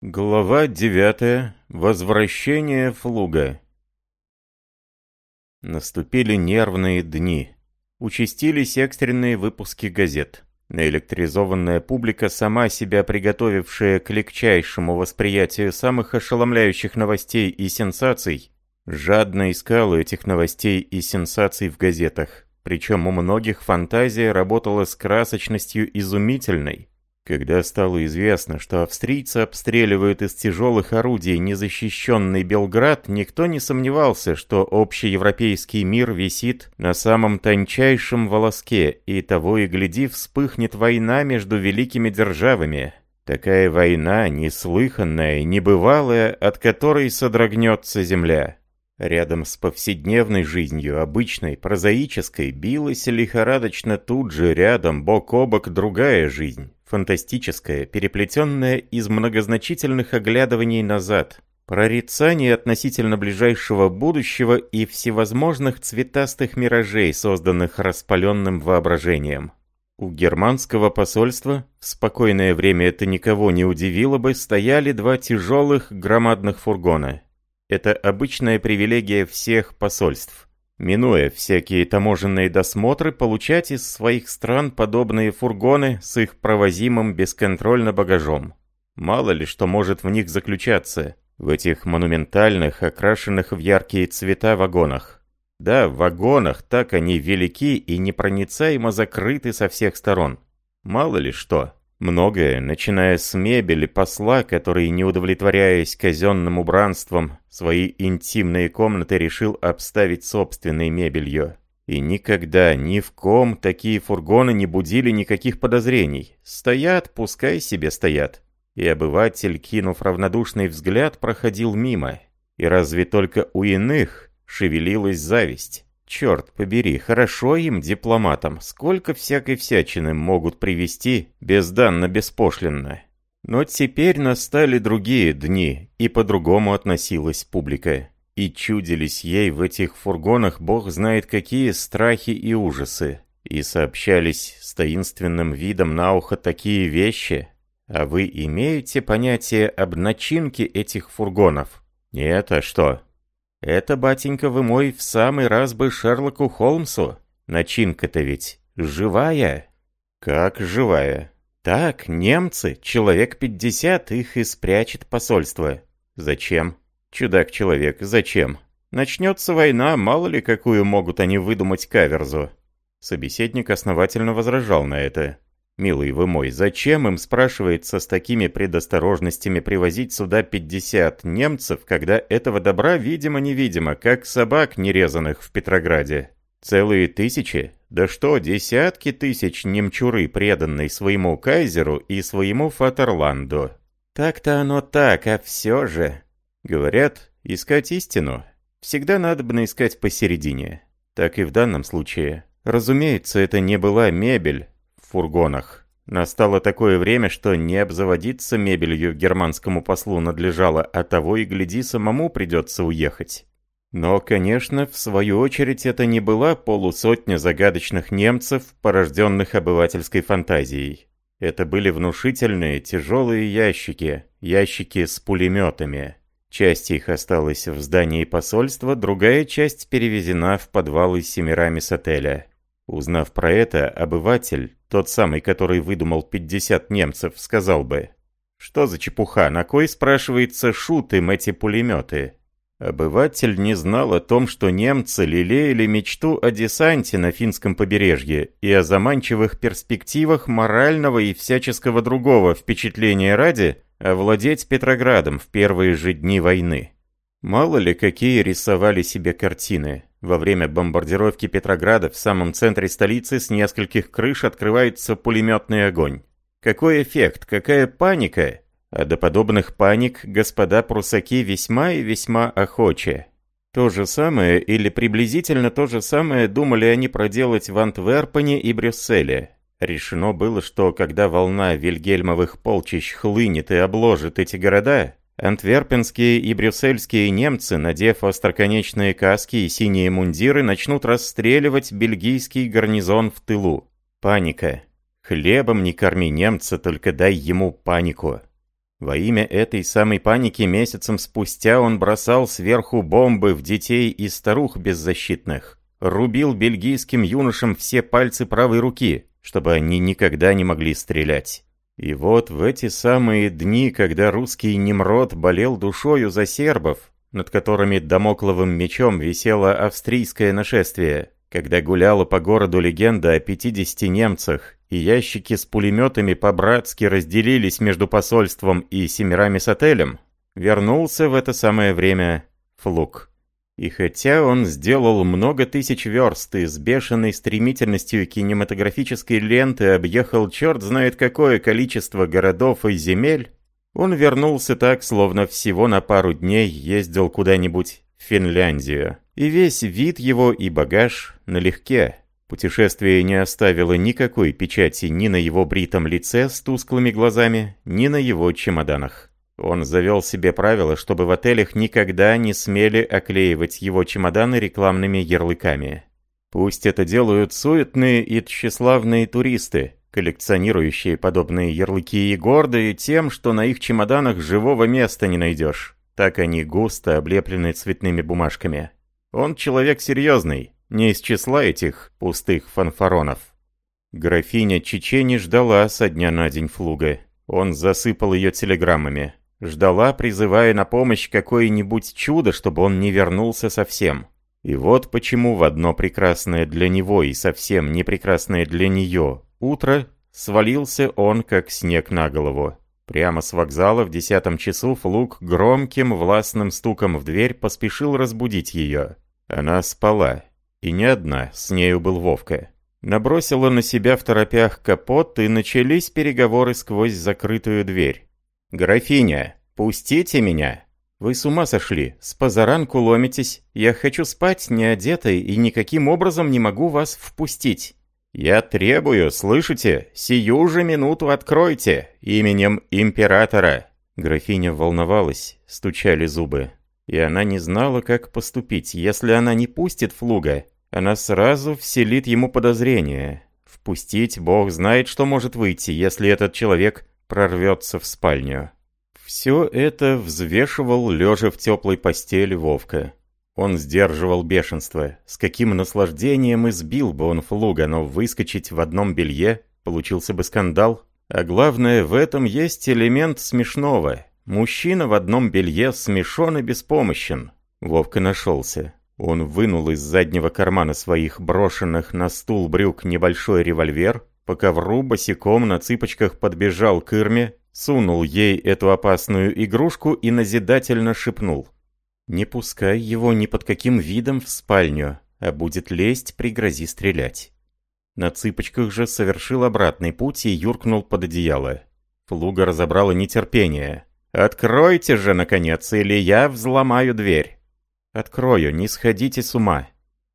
Глава 9. Возвращение Флуга. Наступили нервные дни. Участились экстренные выпуски газет. Наэлектризованная публика, сама себя приготовившая к легчайшему восприятию самых ошеломляющих новостей и сенсаций, жадно искала этих новостей и сенсаций в газетах. Причем у многих фантазия работала с красочностью изумительной. Когда стало известно, что австрийцы обстреливают из тяжелых орудий незащищенный Белград, никто не сомневался, что общеевропейский мир висит на самом тончайшем волоске, и того и гляди вспыхнет война между великими державами. Такая война, неслыханная, небывалая, от которой содрогнется земля. Рядом с повседневной жизнью, обычной, прозаической, билась лихорадочно тут же рядом, бок о бок, другая жизнь фантастическое, переплетенное из многозначительных оглядываний назад, прорицаний относительно ближайшего будущего и всевозможных цветастых миражей, созданных распаленным воображением. У германского посольства, в спокойное время это никого не удивило бы, стояли два тяжелых громадных фургона. Это обычная привилегия всех посольств минуя всякие таможенные досмотры, получать из своих стран подобные фургоны с их провозимым бесконтрольно багажом. Мало ли что может в них заключаться, в этих монументальных, окрашенных в яркие цвета вагонах. Да, в вагонах так они велики и непроницаемо закрыты со всех сторон. Мало ли что. Многое, начиная с мебели посла, который, не удовлетворяясь казенным убранством, свои интимные комнаты решил обставить собственной мебелью. И никогда, ни в ком такие фургоны не будили никаких подозрений. Стоят, пускай себе стоят. И обыватель, кинув равнодушный взгляд, проходил мимо. И разве только у иных шевелилась зависть. Черт побери, хорошо им, дипломатам, сколько всякой всячины могут привести безданно-беспошлинно. Но теперь настали другие дни, и по-другому относилась публика. И чудились ей в этих фургонах бог знает какие страхи и ужасы. И сообщались с таинственным видом на ухо такие вещи. А вы имеете понятие об начинке этих фургонов? Нет, а что? Это, батенька вы мой, в самый раз бы Шерлоку Холмсу. Начинка-то ведь живая. Как живая? Так, немцы, человек пятьдесят, их и спрячет посольство. Зачем? Чудак-человек, зачем? Начнется война, мало ли какую могут они выдумать каверзу. Собеседник основательно возражал на это. «Милый вы мой, зачем им, спрашивается, с такими предосторожностями привозить сюда 50 немцев, когда этого добра видимо-невидимо, как собак нерезанных в Петрограде? Целые тысячи? Да что, десятки тысяч немчуры, преданной своему кайзеру и своему Фатерланду? Так-то оно так, а все же...» Говорят, искать истину всегда надо бы искать посередине. Так и в данном случае. Разумеется, это не была мебель, фургонах. Настало такое время, что не обзаводиться мебелью германскому послу надлежало, а того и гляди, самому придется уехать. Но, конечно, в свою очередь это не была полусотня загадочных немцев, порожденных обывательской фантазией. Это были внушительные тяжелые ящики, ящики с пулеметами. Часть их осталась в здании посольства, другая часть перевезена в подвалы Семирамис отеля. Узнав про это, обыватель, тот самый, который выдумал 50 немцев, сказал бы, «Что за чепуха, на кой, спрашивается, шут им эти пулеметы?» Обыватель не знал о том, что немцы лелеяли мечту о десанте на финском побережье и о заманчивых перспективах морального и всяческого другого впечатления ради овладеть Петроградом в первые же дни войны. Мало ли какие рисовали себе картины. Во время бомбардировки Петрограда в самом центре столицы с нескольких крыш открывается пулеметный огонь. Какой эффект, какая паника! А до подобных паник господа прусаки весьма и весьма охочи. То же самое или приблизительно то же самое думали они проделать в Антверпене и Брюсселе. Решено было, что когда волна вильгельмовых полчищ хлынет и обложит эти города, Антверпенские и брюссельские немцы, надев остроконечные каски и синие мундиры, начнут расстреливать бельгийский гарнизон в тылу. Паника. Хлебом не корми немца, только дай ему панику. Во имя этой самой паники месяцем спустя он бросал сверху бомбы в детей и старух беззащитных. Рубил бельгийским юношам все пальцы правой руки, чтобы они никогда не могли стрелять. И вот в эти самые дни, когда русский Немрод болел душою за сербов, над которыми домокловым мечом висело австрийское нашествие, когда гуляла по городу легенда о 50 немцах, и ящики с пулеметами по-братски разделились между посольством и Семирами с отелем, вернулся в это самое время Флук. И хотя он сделал много тысяч верст и с бешеной стремительностью кинематографической ленты объехал черт знает какое количество городов и земель, он вернулся так, словно всего на пару дней ездил куда-нибудь в Финляндию. И весь вид его и багаж налегке. Путешествие не оставило никакой печати ни на его бритом лице с тусклыми глазами, ни на его чемоданах. Он завел себе правило, чтобы в отелях никогда не смели оклеивать его чемоданы рекламными ярлыками. Пусть это делают суетные и тщеславные туристы, коллекционирующие подобные ярлыки и гордые тем, что на их чемоданах живого места не найдешь. Так они густо облеплены цветными бумажками. Он человек серьезный, не из числа этих пустых фанфаронов. Графиня Чечени ждала со дня на день флуга. Он засыпал ее телеграммами. Ждала, призывая на помощь какое-нибудь чудо, чтобы он не вернулся совсем. И вот почему в одно прекрасное для него и совсем не прекрасное для нее утро свалился он, как снег на голову. Прямо с вокзала в десятом часу Флук громким властным стуком в дверь поспешил разбудить ее. Она спала. И не одна, с нею был Вовка. Набросила на себя в торопях капот, и начались переговоры сквозь закрытую дверь. «Графиня, пустите меня!» «Вы с ума сошли, с позаранку ломитесь. Я хочу спать не одетой и никаким образом не могу вас впустить». «Я требую, слышите? Сию же минуту откройте, именем императора!» Графиня волновалась, стучали зубы. И она не знала, как поступить. Если она не пустит Флуга, она сразу вселит ему подозрение. Впустить, бог знает, что может выйти, если этот человек прорвется в спальню. Все это взвешивал, лежа в теплой постели Вовка. Он сдерживал бешенство. С каким наслаждением избил бы он флуга, но выскочить в одном белье получился бы скандал. А главное, в этом есть элемент смешного. Мужчина в одном белье смешон и беспомощен. Вовка нашелся. Он вынул из заднего кармана своих брошенных на стул брюк небольшой револьвер, по ковру босиком на цыпочках подбежал к Ирме, сунул ей эту опасную игрушку и назидательно шепнул. «Не пускай его ни под каким видом в спальню, а будет лезть, пригрози стрелять». На цыпочках же совершил обратный путь и юркнул под одеяло. Флуга разобрала нетерпение. «Откройте же, наконец, или я взломаю дверь!» «Открою, не сходите с ума!»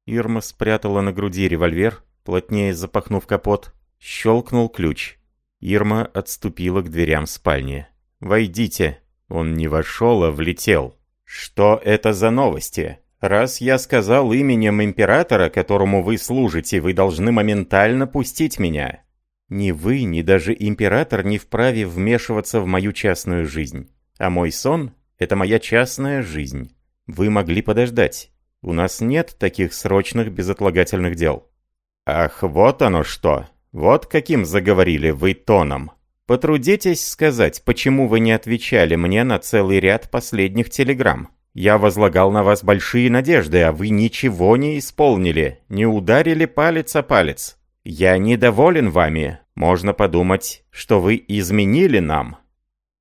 Ирма спрятала на груди револьвер, плотнее запахнув капот, Щелкнул ключ. Ирма отступила к дверям спальни. «Войдите». Он не вошел, а влетел. «Что это за новости? Раз я сказал именем императора, которому вы служите, вы должны моментально пустить меня». «Ни вы, ни даже император не вправе вмешиваться в мою частную жизнь. А мой сон — это моя частная жизнь. Вы могли подождать. У нас нет таких срочных безотлагательных дел». «Ах, вот оно что!» Вот каким заговорили вы тоном. Потрудитесь сказать, почему вы не отвечали мне на целый ряд последних телеграмм. Я возлагал на вас большие надежды, а вы ничего не исполнили, не ударили палец о палец. Я недоволен вами. Можно подумать, что вы изменили нам.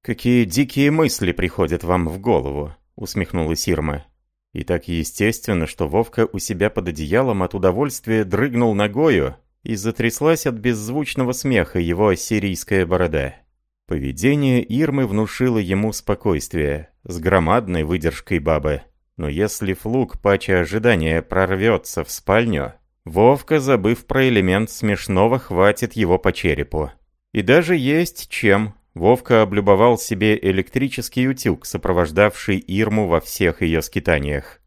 Какие дикие мысли приходят вам в голову, усмехнулась Ирма. И так естественно, что Вовка у себя под одеялом от удовольствия дрыгнул ногою, и затряслась от беззвучного смеха его ассирийская борода. Поведение Ирмы внушило ему спокойствие, с громадной выдержкой бабы. Но если флук пача ожидания прорвется в спальню, Вовка, забыв про элемент смешного, хватит его по черепу. И даже есть чем. Вовка облюбовал себе электрический утюг, сопровождавший Ирму во всех ее скитаниях.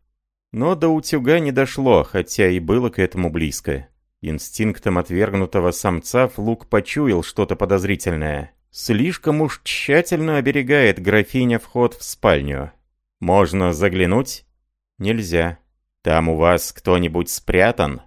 Но до утюга не дошло, хотя и было к этому близко. Инстинктом отвергнутого самца Флук почуял что-то подозрительное. Слишком уж тщательно оберегает графиня вход в спальню. Можно заглянуть? Нельзя. Там у вас кто-нибудь спрятан?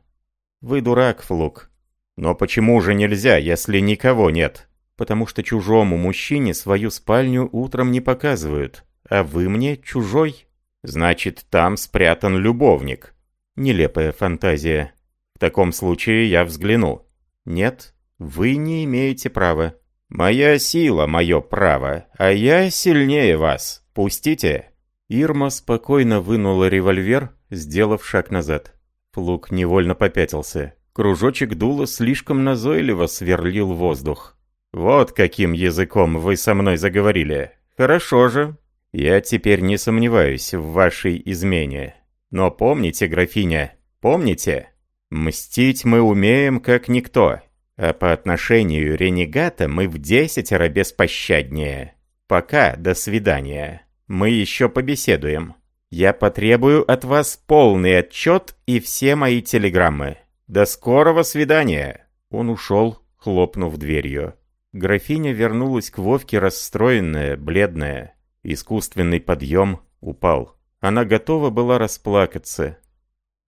Вы дурак, Флук. Но почему же нельзя, если никого нет? Потому что чужому мужчине свою спальню утром не показывают, а вы мне чужой. Значит, там спрятан любовник. Нелепая фантазия. В таком случае я взгляну. Нет, вы не имеете права. Моя сила — мое право, а я сильнее вас. Пустите. Ирма спокойно вынула револьвер, сделав шаг назад. Флук невольно попятился. Кружочек дула слишком назойливо сверлил воздух. «Вот каким языком вы со мной заговорили. Хорошо же. Я теперь не сомневаюсь в вашей измене. Но помните, графиня, помните? Мстить мы умеем как никто, а по отношению ренегата мы в десятеро беспощаднее. Пока, до свидания. Мы еще побеседуем. Я потребую от вас полный отчет и все мои телеграммы. До скорого свидания!» Он ушел, хлопнув дверью. Графиня вернулась к Вовке расстроенная, бледная. Искусственный подъем упал. Она готова была расплакаться.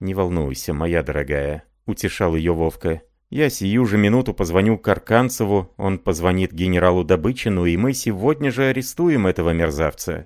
«Не волнуйся, моя дорогая», — утешал ее Вовка. «Я сию же минуту позвоню Карканцеву, он позвонит генералу Добычину, и мы сегодня же арестуем этого мерзавца.